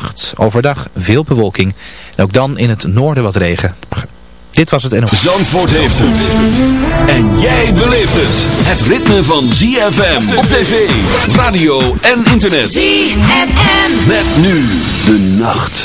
nacht. Overdag veel bewolking. En ook dan in het noorden wat regen. Dit was het NOS. Zandvoort heeft het. En jij beleeft het. Het ritme van ZFM op tv, radio en internet. ZFM. Met nu de nacht.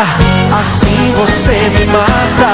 assim você me mata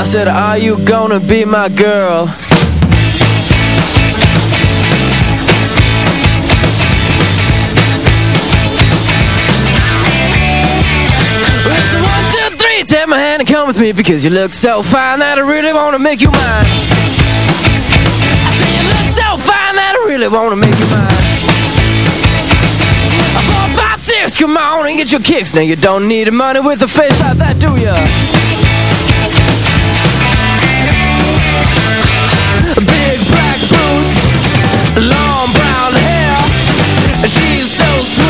I said, are you gonna be my girl? Listen, one, two, three, take my hand and come with me because you look so fine that I really wanna make you mine. I said, you look so fine that I really wanna make you mine. Four, five, six, come on and get your kicks. Now you don't need money with a face like that, do ya? She's so sweet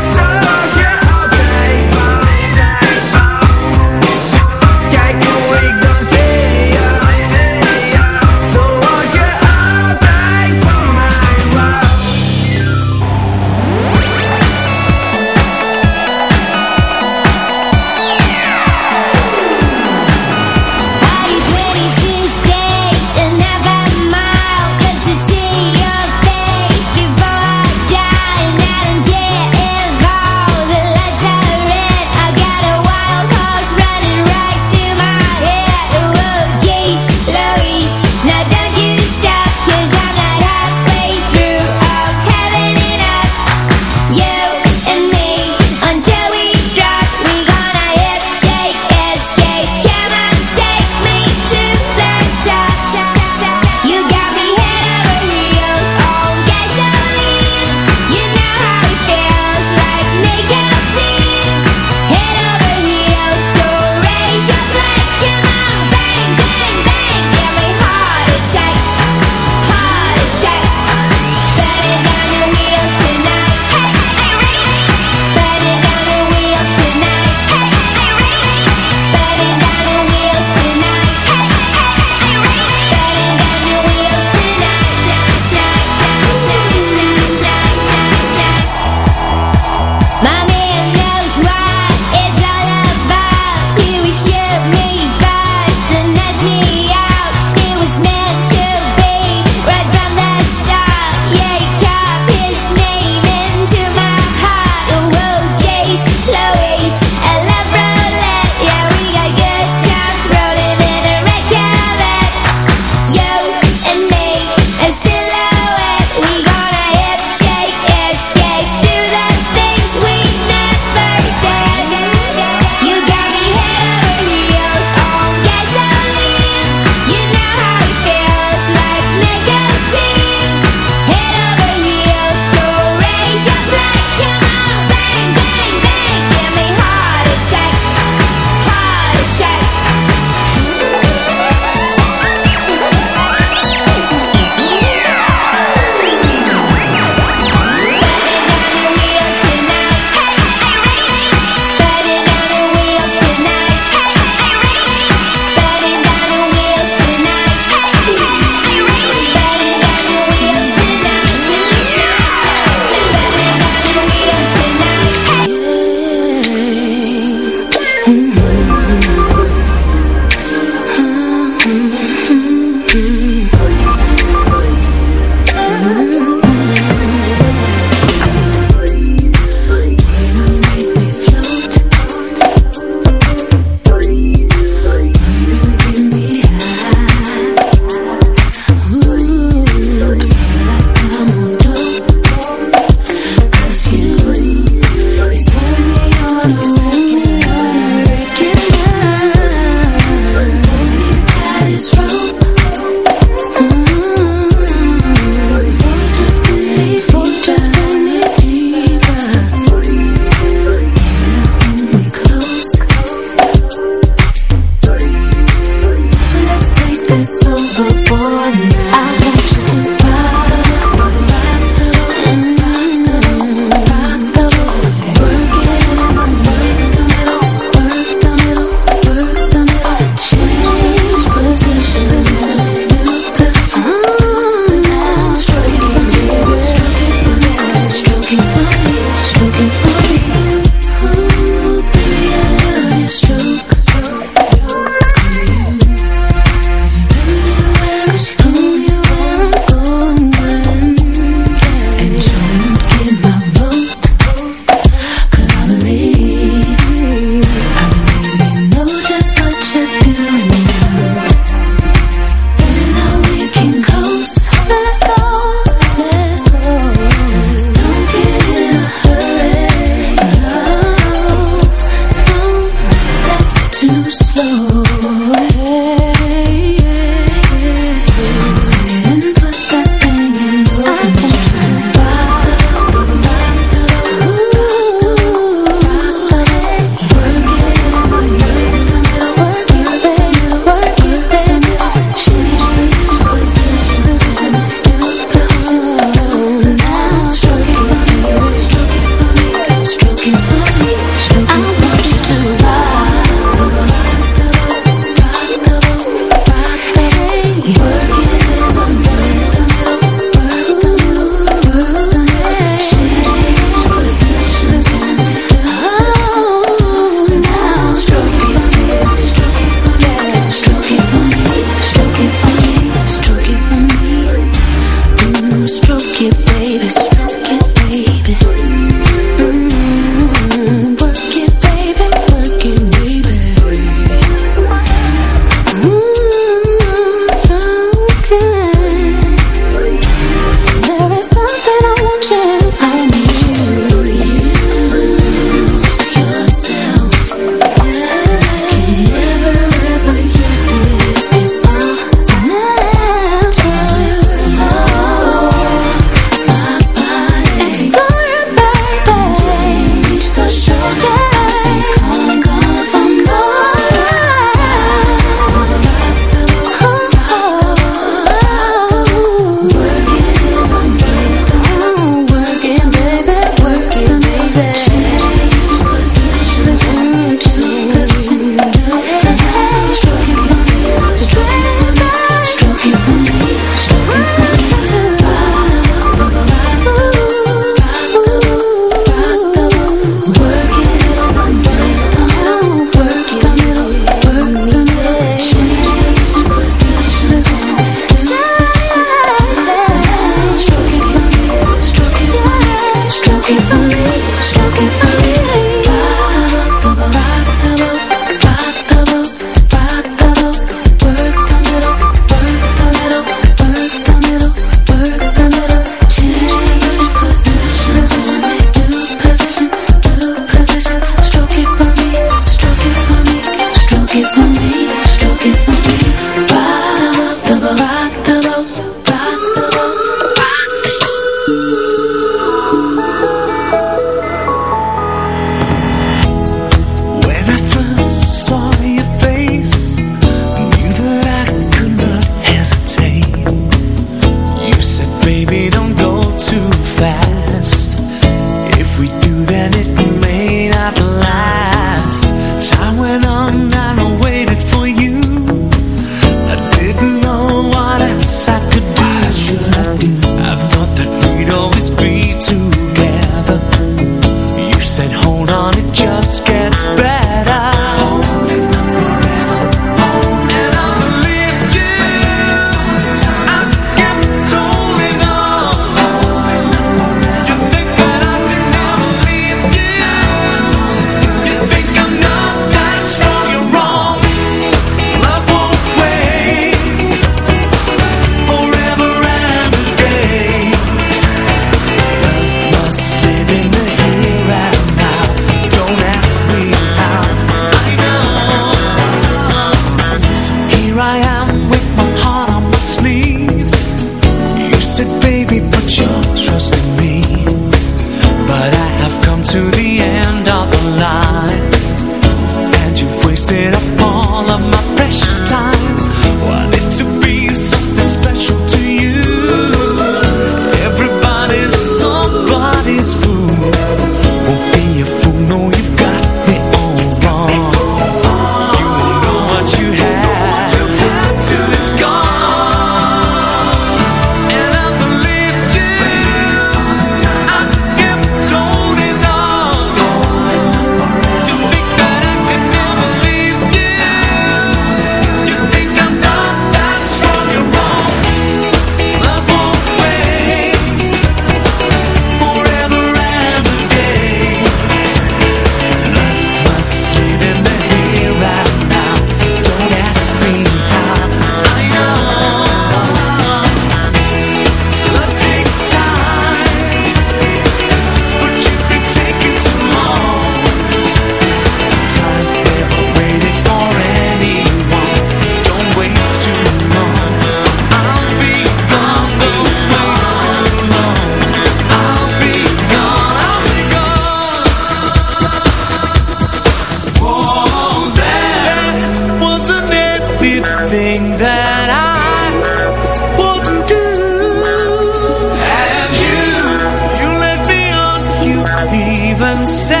say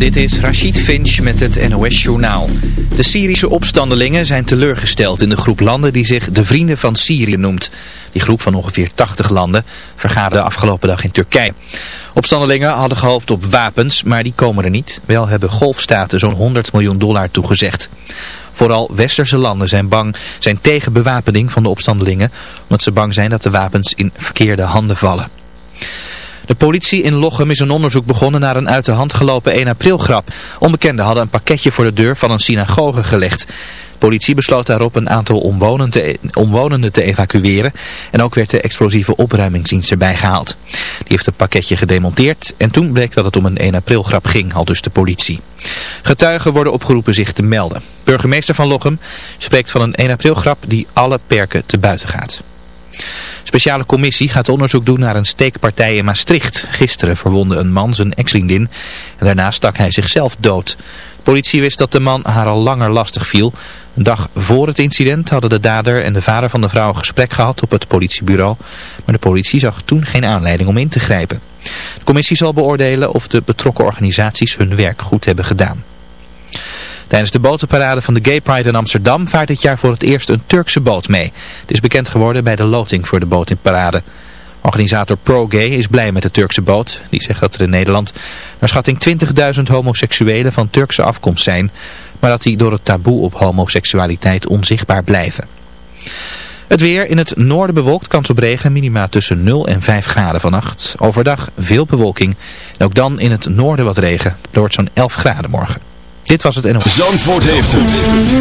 Dit is Rachid Finch met het NOS Journaal. De Syrische opstandelingen zijn teleurgesteld in de groep landen die zich de Vrienden van Syrië noemt. Die groep van ongeveer 80 landen vergaderde afgelopen dag in Turkije. Opstandelingen hadden gehoopt op wapens, maar die komen er niet. Wel hebben golfstaten zo'n 100 miljoen dollar toegezegd. Vooral westerse landen zijn bang, zijn tegen bewapening van de opstandelingen, omdat ze bang zijn dat de wapens in verkeerde handen vallen. De politie in Lochem is een onderzoek begonnen naar een uit de hand gelopen 1 april grap. Onbekenden hadden een pakketje voor de deur van een synagoge gelegd politie besloot daarop een aantal omwonenden te evacueren en ook werd de explosieve opruimingsdienst erbij gehaald. Die heeft het pakketje gedemonteerd en toen bleek dat het om een 1 april grap ging, al dus de politie. Getuigen worden opgeroepen zich te melden. Burgemeester van Lochem spreekt van een 1 april grap die alle perken te buiten gaat. Speciale commissie gaat onderzoek doen naar een steekpartij in Maastricht. Gisteren verwonde een man zijn ex-vriendin en daarna stak hij zichzelf dood. Politie wist dat de man haar al langer lastig viel. Een dag voor het incident hadden de dader en de vader van de vrouw een gesprek gehad op het politiebureau. Maar de politie zag toen geen aanleiding om in te grijpen. De commissie zal beoordelen of de betrokken organisaties hun werk goed hebben gedaan. Tijdens de botenparade van de Gay Pride in Amsterdam vaart dit jaar voor het eerst een Turkse boot mee. Het is bekend geworden bij de loting voor de bootparade. Organisator Pro Gay is blij met de Turkse boot. Die zegt dat er in Nederland naar schatting 20.000 homoseksuelen van Turkse afkomst zijn. Maar dat die door het taboe op homoseksualiteit onzichtbaar blijven. Het weer in het noorden bewolkt, kans op regen, minima tussen 0 en 5 graden vannacht. Overdag veel bewolking en ook dan in het noorden wat regen. Het wordt zo'n 11 graden morgen. Dit was het NOS. Zandvoort heeft het.